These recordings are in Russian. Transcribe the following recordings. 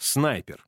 снайпер.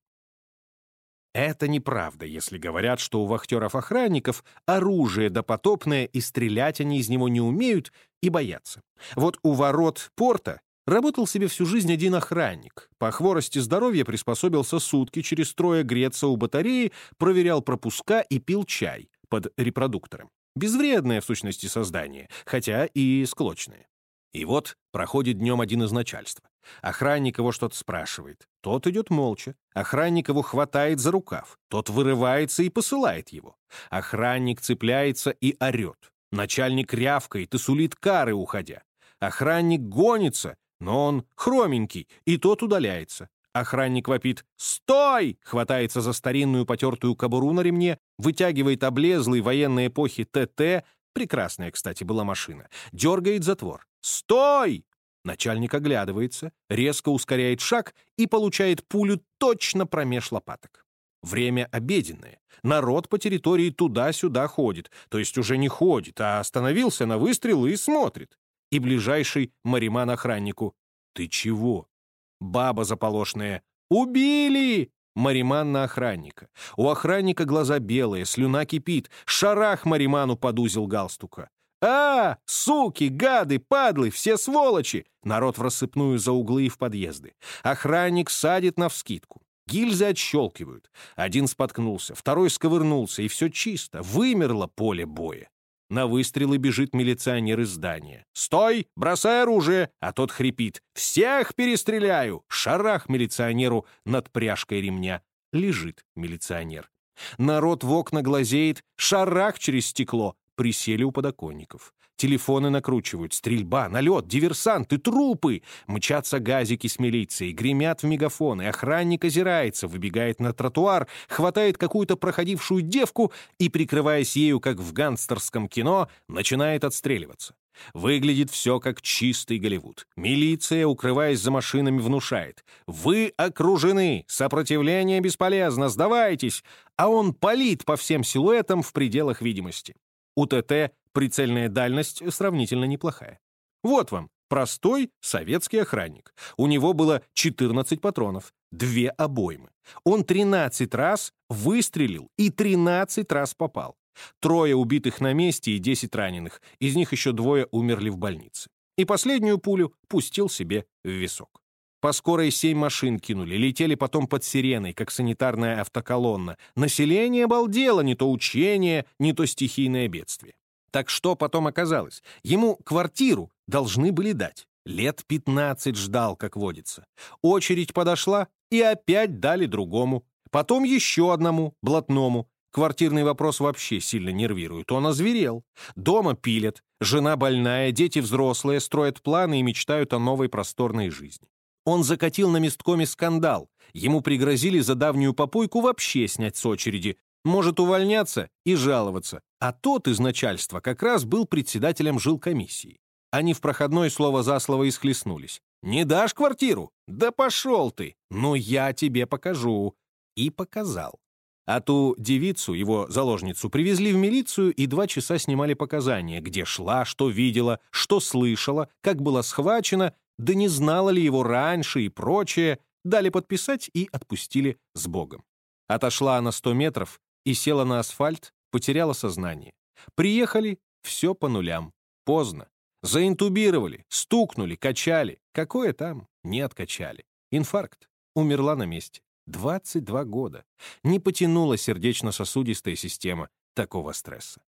Это неправда, если говорят, что у вахтеров-охранников оружие допотопное, и стрелять они из него не умеют и боятся. Вот у ворот порта работал себе всю жизнь один охранник. По хворости здоровья приспособился сутки через трое греться у батареи, проверял пропуска и пил чай под репродуктором. Безвредное, в сущности, создание, хотя и склочное. И вот проходит днем один из начальства. Охранник его что-то спрашивает. Тот идет молча. Охранник его хватает за рукав. Тот вырывается и посылает его. Охранник цепляется и орет. Начальник рявкает и сулит кары, уходя. Охранник гонится, но он хроменький, и тот удаляется. Охранник вопит «Стой!», хватается за старинную потертую кобуру на ремне, вытягивает облезлый военной эпохи ТТ, прекрасная, кстати, была машина, дергает затвор. «Стой!» Начальник оглядывается, резко ускоряет шаг и получает пулю точно промеж лопаток. Время обеденное. Народ по территории туда-сюда ходит, то есть уже не ходит, а остановился на выстрел и смотрит. И ближайший мариман охраннику. «Ты чего?» Баба заполошная. «Убили!» Мариман на охранника. У охранника глаза белые, слюна кипит. Шарах Мариману подузил галстука. «А, суки, гады, падлы, все сволочи!» Народ в рассыпную за углы и в подъезды. Охранник садит навскидку. Гильзы отщелкивают. Один споткнулся, второй сковырнулся, и все чисто. Вымерло поле боя. На выстрелы бежит милиционер из здания. «Стой! Бросай оружие!» А тот хрипит. «Всех перестреляю!» Шарах милиционеру над пряжкой ремня. Лежит милиционер. Народ в окна глазеет. Шарах через стекло присели у подоконников. Телефоны накручивают, стрельба, налет, диверсанты, трупы. Мчатся газики с милицией, гремят в мегафоны, охранник озирается, выбегает на тротуар, хватает какую-то проходившую девку и, прикрываясь ею, как в гангстерском кино, начинает отстреливаться. Выглядит все как чистый Голливуд. Милиция, укрываясь за машинами, внушает. «Вы окружены! Сопротивление бесполезно! Сдавайтесь!» А он палит по всем силуэтам в пределах видимости. У ТТ прицельная дальность сравнительно неплохая. Вот вам простой советский охранник. У него было 14 патронов, две обоймы. Он 13 раз выстрелил и 13 раз попал. Трое убитых на месте и 10 раненых, из них еще двое умерли в больнице. И последнюю пулю пустил себе в висок. По скорой семь машин кинули, летели потом под сиреной, как санитарная автоколонна. Население обалдело, не то учение, не то стихийное бедствие. Так что потом оказалось? Ему квартиру должны были дать. Лет пятнадцать ждал, как водится. Очередь подошла, и опять дали другому. Потом еще одному, блатному. Квартирный вопрос вообще сильно нервирует. Он озверел. Дома пилят. Жена больная, дети взрослые, строят планы и мечтают о новой просторной жизни. Он закатил на месткоме скандал. Ему пригрозили за давнюю попойку вообще снять с очереди. Может увольняться и жаловаться. А тот из начальства как раз был председателем жилкомиссии. Они в проходной слово за слово исхлестнулись. «Не дашь квартиру? Да пошел ты! Ну я тебе покажу!» И показал. А ту девицу, его заложницу, привезли в милицию и два часа снимали показания, где шла, что видела, что слышала, как была схвачена да не знала ли его раньше и прочее, дали подписать и отпустили с Богом. Отошла она сто метров и села на асфальт, потеряла сознание. Приехали, все по нулям. Поздно. Заинтубировали, стукнули, качали. Какое там? Не откачали. Инфаркт. Умерла на месте. 22 года. Не потянула сердечно-сосудистая система такого стресса.